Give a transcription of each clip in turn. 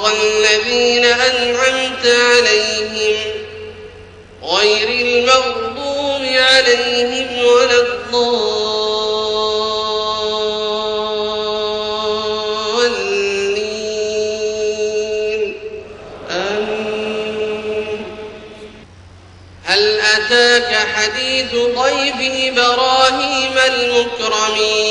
صراط الذين أنعمت عليهم غير المغضوب عليهم ولا الضالين. هل أتاك حديث ضيف إبراهيم المكرمين؟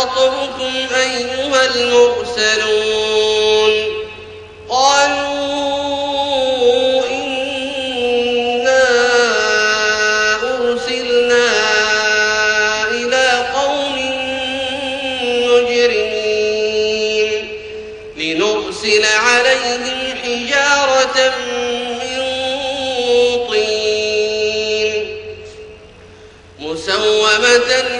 خطبكم أيها المرسلون قالوا إنا أرسلنا إلى قوم مجرمين لنرسل عليهم حجارة من طين مسومة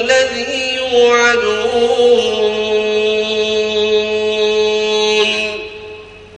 الذي يوعدون.